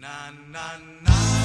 Na na na.